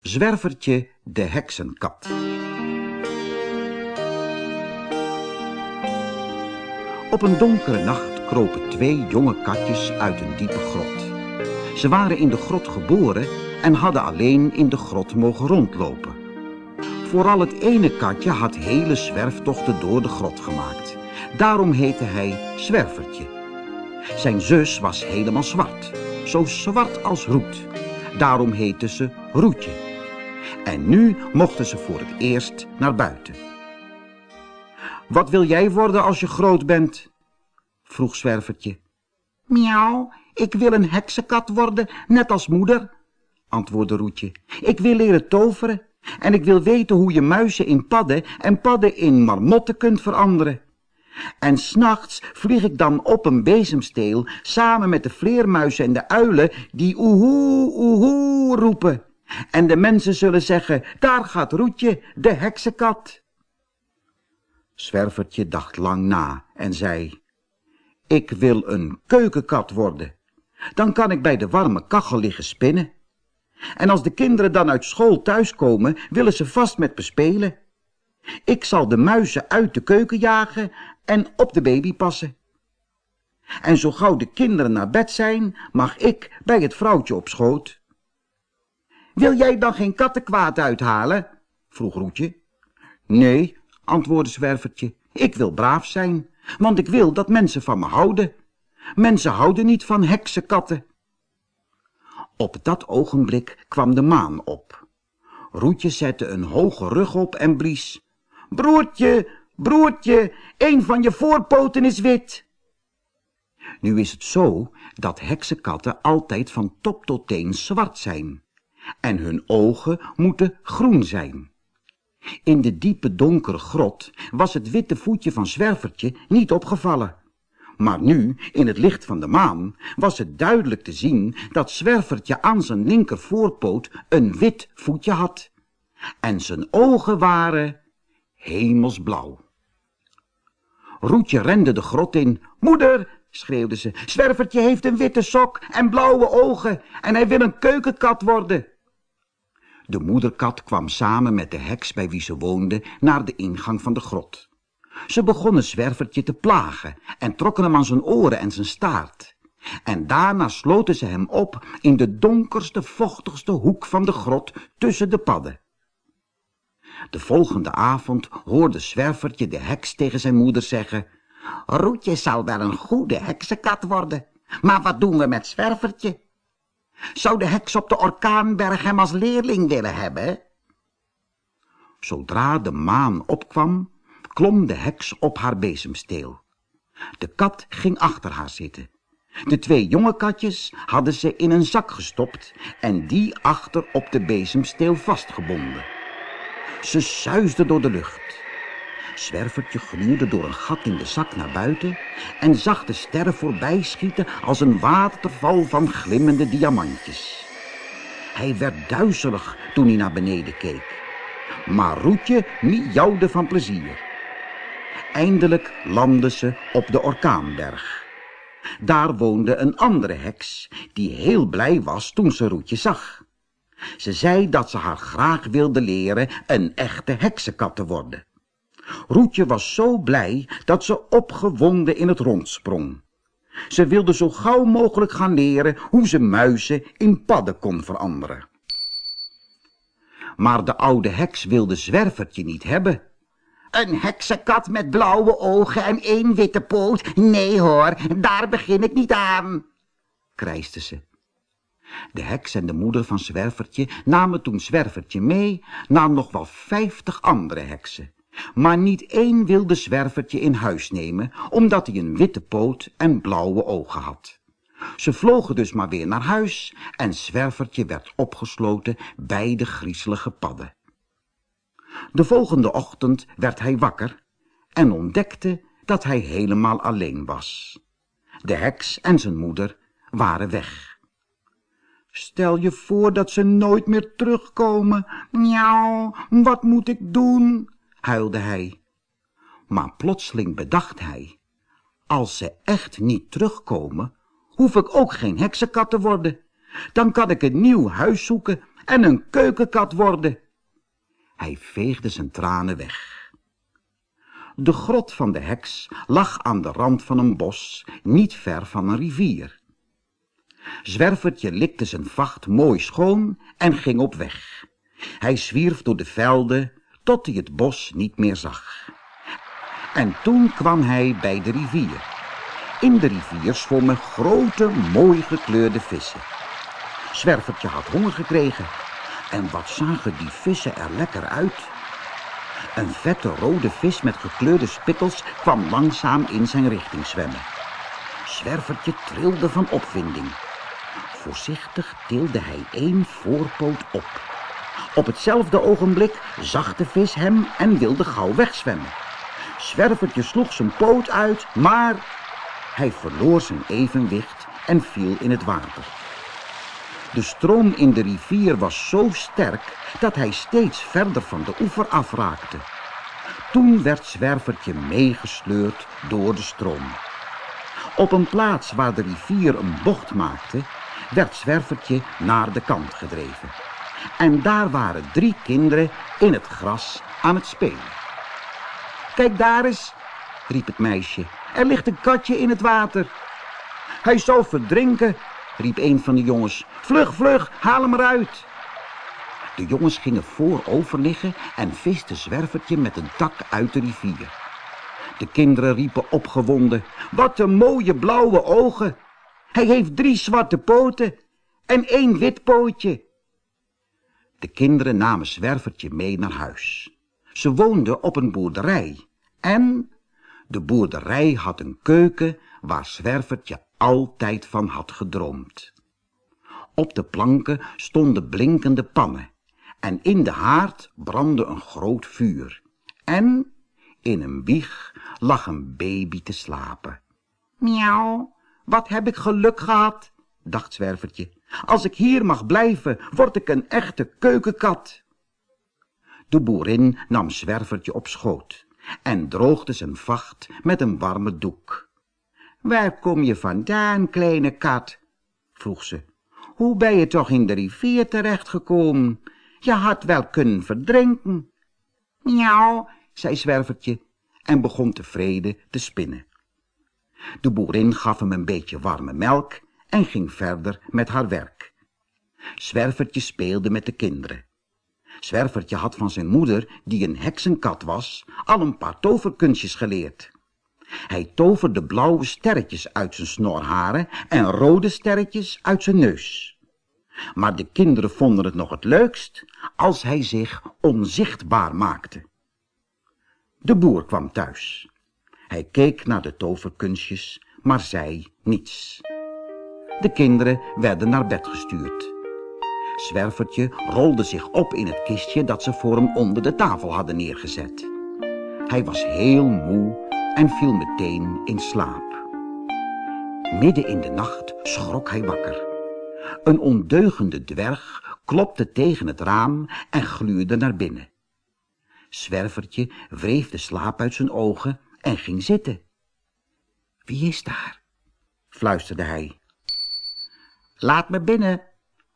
Zwervertje de heksenkat. Op een donkere nacht kropen twee jonge katjes uit een diepe grot. Ze waren in de grot geboren en hadden alleen in de grot mogen rondlopen. Vooral het ene katje had hele zwerftochten door de grot gemaakt. Daarom heette hij Zwervertje. Zijn zus was helemaal zwart, zo zwart als roet. Daarom heette ze Roetje. En nu mochten ze voor het eerst naar buiten. Wat wil jij worden als je groot bent? vroeg Zwervertje. Miauw, ik wil een heksenkat worden, net als moeder, antwoordde Roetje. Ik wil leren toveren en ik wil weten hoe je muizen in padden en padden in marmotten kunt veranderen. En s'nachts vlieg ik dan op een bezemsteel samen met de vleermuizen en de uilen die oehoe, oehoe roepen. En de mensen zullen zeggen, daar gaat Roetje, de heksenkat. Zwervertje dacht lang na en zei, ik wil een keukenkat worden. Dan kan ik bij de warme kachel liggen spinnen. En als de kinderen dan uit school thuiskomen, willen ze vast met me spelen. Ik zal de muizen uit de keuken jagen en op de baby passen. En zo gauw de kinderen naar bed zijn, mag ik bij het vrouwtje op schoot. Wil jij dan geen kattenkwaad uithalen? vroeg Roetje. Nee, antwoordde Zwervertje, ik wil braaf zijn, want ik wil dat mensen van me houden. Mensen houden niet van heksenkatten. Op dat ogenblik kwam de maan op. Roetje zette een hoge rug op en blies. Broertje, broertje, een van je voorpoten is wit. Nu is het zo dat heksenkatten altijd van top tot teen zwart zijn en hun ogen moeten groen zijn. In de diepe donkere grot was het witte voetje van Zwervertje niet opgevallen. Maar nu, in het licht van de maan, was het duidelijk te zien dat Zwervertje aan zijn linker voorpoot een wit voetje had. En zijn ogen waren hemelsblauw. Roetje rende de grot in. Moeder, schreeuwde ze, Zwervertje heeft een witte sok en blauwe ogen en hij wil een keukenkat worden. De moederkat kwam samen met de heks bij wie ze woonde naar de ingang van de grot. Ze begonnen Zwervertje te plagen en trokken hem aan zijn oren en zijn staart. En daarna sloten ze hem op in de donkerste, vochtigste hoek van de grot tussen de padden. De volgende avond hoorde Zwervertje de heks tegen zijn moeder zeggen... Roetje zal wel een goede heksenkat worden. Maar wat doen we met Zwervertje? Zou de heks op de orkaanberg hem als leerling willen hebben? Zodra de maan opkwam, klom de heks op haar bezemsteel. De kat ging achter haar zitten. De twee jonge katjes hadden ze in een zak gestopt en die achter op de bezemsteel vastgebonden. Ze suisden door de lucht. Zwervertje gluurde door een gat in de zak naar buiten en zag de sterren voorbij schieten als een waterval van glimmende diamantjes. Hij werd duizelig toen hij naar beneden keek. Maar Roetje miauwde van plezier. Eindelijk landden ze op de orkaanberg. Daar woonde een andere heks, die heel blij was toen ze Roetje zag. Ze zei dat ze haar graag wilde leren een echte heksenkat te worden. Roetje was zo blij dat ze opgewonden in het rond sprong. Ze wilde zo gauw mogelijk gaan leren hoe ze muizen in padden kon veranderen. Maar de oude heks wilde Zwervertje niet hebben. Een heksenkat met blauwe ogen en één witte poot? Nee hoor, daar begin ik niet aan, krijste ze. De heks en de moeder van Zwervertje namen toen Zwervertje mee naar nog wel vijftig andere heksen. Maar niet één wilde Zwervertje in huis nemen, omdat hij een witte poot en blauwe ogen had. Ze vlogen dus maar weer naar huis en Zwervertje werd opgesloten bij de griezelige padden. De volgende ochtend werd hij wakker en ontdekte dat hij helemaal alleen was. De heks en zijn moeder waren weg. Stel je voor dat ze nooit meer terugkomen. Miauw, wat moet ik doen? Huilde hij. Maar plotseling bedacht hij, als ze echt niet terugkomen, hoef ik ook geen heksenkat te worden. Dan kan ik een nieuw huis zoeken en een keukenkat worden. Hij veegde zijn tranen weg. De grot van de heks lag aan de rand van een bos, niet ver van een rivier. Zwervertje likte zijn vacht mooi schoon en ging op weg. Hij zwierf door de velden tot hij het bos niet meer zag. En toen kwam hij bij de rivier. In de rivier zwommen grote, mooi gekleurde vissen. Zwervertje had honger gekregen. En wat zagen die vissen er lekker uit. Een vette rode vis met gekleurde spikkels kwam langzaam in zijn richting zwemmen. Zwervertje trilde van opwinding. Voorzichtig tilde hij één voorpoot op. Op hetzelfde ogenblik zag de vis hem en wilde gauw wegzwemmen. Zwervertje sloeg zijn poot uit, maar hij verloor zijn evenwicht en viel in het water. De stroom in de rivier was zo sterk dat hij steeds verder van de oever afraakte. Toen werd Zwervertje meegesleurd door de stroom. Op een plaats waar de rivier een bocht maakte, werd Zwervertje naar de kant gedreven. En daar waren drie kinderen in het gras aan het spelen. Kijk daar eens, riep het meisje. Er ligt een katje in het water. Hij zal verdrinken, riep een van de jongens. Vlug, vlug, haal hem eruit. De jongens gingen voorover liggen en visten Zwervertje met een tak uit de rivier. De kinderen riepen opgewonden. Wat een mooie blauwe ogen. Hij heeft drie zwarte poten en één wit pootje. De kinderen namen Zwervertje mee naar huis. Ze woonden op een boerderij en de boerderij had een keuken waar Zwervertje altijd van had gedroomd. Op de planken stonden blinkende pannen en in de haard brandde een groot vuur. En in een wieg lag een baby te slapen. Miauw, wat heb ik geluk gehad, dacht Zwervertje. Als ik hier mag blijven, word ik een echte keukenkat. De boerin nam Zwervertje op schoot en droogde zijn vacht met een warme doek. Waar kom je vandaan, kleine kat? vroeg ze. Hoe ben je toch in de rivier terechtgekomen? Je had wel kunnen verdrinken. Miauw, zei Zwervertje en begon tevreden te spinnen. De boerin gaf hem een beetje warme melk en ging verder met haar werk. Zwervertje speelde met de kinderen. Zwervertje had van zijn moeder, die een heksenkat was, al een paar toverkunstjes geleerd. Hij toverde blauwe sterretjes uit zijn snorharen en rode sterretjes uit zijn neus. Maar de kinderen vonden het nog het leukst als hij zich onzichtbaar maakte. De boer kwam thuis. Hij keek naar de toverkunstjes, maar zei niets. De kinderen werden naar bed gestuurd. Zwervertje rolde zich op in het kistje dat ze voor hem onder de tafel hadden neergezet. Hij was heel moe en viel meteen in slaap. Midden in de nacht schrok hij wakker. Een ondeugende dwerg klopte tegen het raam en gluurde naar binnen. Zwervertje wreef de slaap uit zijn ogen en ging zitten. Wie is daar? fluisterde hij. Laat me binnen,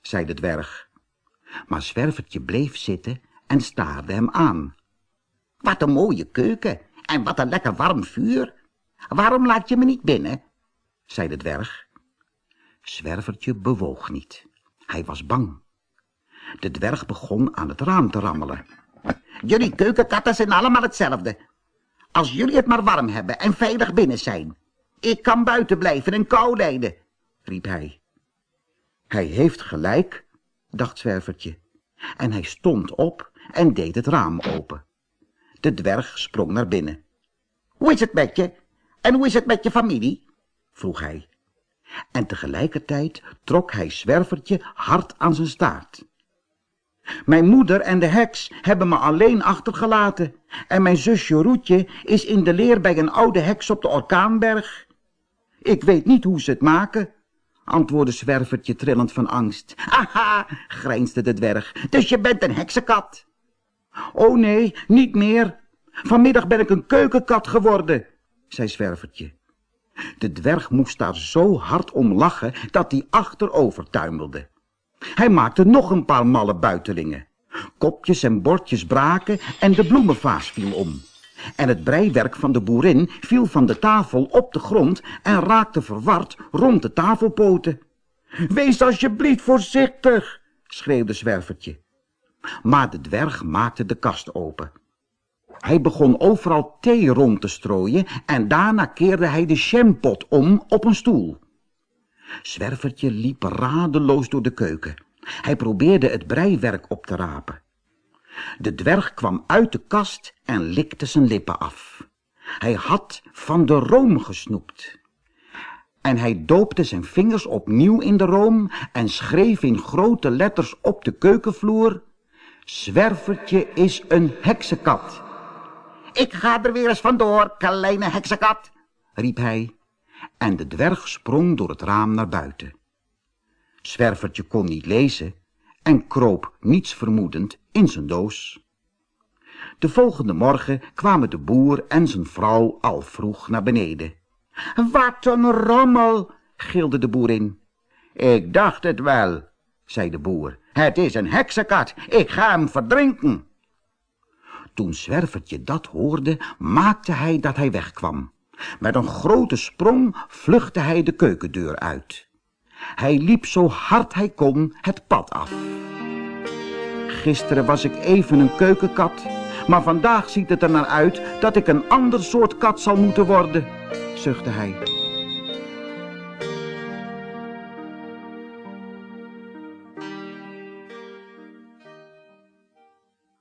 zei de dwerg. Maar Zwervertje bleef zitten en staarde hem aan. Wat een mooie keuken en wat een lekker warm vuur. Waarom laat je me niet binnen? zei de dwerg. Zwervertje bewoog niet. Hij was bang. De dwerg begon aan het raam te rammelen. Jullie keukenkatten zijn allemaal hetzelfde. Als jullie het maar warm hebben en veilig binnen zijn. Ik kan buiten blijven en kou lijden, riep hij. Hij heeft gelijk, dacht Zwervertje. En hij stond op en deed het raam open. De dwerg sprong naar binnen. Hoe is het met je? En hoe is het met je familie? vroeg hij. En tegelijkertijd trok hij Zwervertje hard aan zijn staart. Mijn moeder en de heks hebben me alleen achtergelaten en mijn zusje Roetje is in de leer bij een oude heks op de Orkaanberg. Ik weet niet hoe ze het maken, antwoordde Zwervertje trillend van angst. Aha, grijnsde de dwerg, dus je bent een heksenkat. Oh nee, niet meer. Vanmiddag ben ik een keukenkat geworden, zei Zwervertje. De dwerg moest daar zo hard om lachen dat hij achterover tuimelde. Hij maakte nog een paar malle buitelingen. Kopjes en bordjes braken en de bloemenvaas viel om. En het breiwerk van de boerin viel van de tafel op de grond en raakte verward rond de tafelpoten. Wees alsjeblieft voorzichtig, schreeuwde Zwervertje. Maar de dwerg maakte de kast open. Hij begon overal thee rond te strooien en daarna keerde hij de jampot om op een stoel. Zwervertje liep radeloos door de keuken. Hij probeerde het breiwerk op te rapen. De dwerg kwam uit de kast en likte zijn lippen af. Hij had van de room gesnoept. En hij doopte zijn vingers opnieuw in de room en schreef in grote letters op de keukenvloer... Zwervertje is een heksenkat. Ik ga er weer eens vandoor, kleine heksenkat, riep hij. En de dwerg sprong door het raam naar buiten. Zwervertje kon niet lezen en kroop niets vermoedend in zijn doos. De volgende morgen kwamen de boer en zijn vrouw al vroeg naar beneden. Wat een rommel, gilde de boerin. Ik dacht het wel, zei de boer. Het is een heksenkat, ik ga hem verdrinken. Toen Zwervertje dat hoorde, maakte hij dat hij wegkwam. Met een grote sprong vluchtte hij de keukendeur uit. Hij liep zo hard hij kon het pad af. Gisteren was ik even een keukenkat, maar vandaag ziet het er naar uit dat ik een ander soort kat zal moeten worden, zuchtte hij.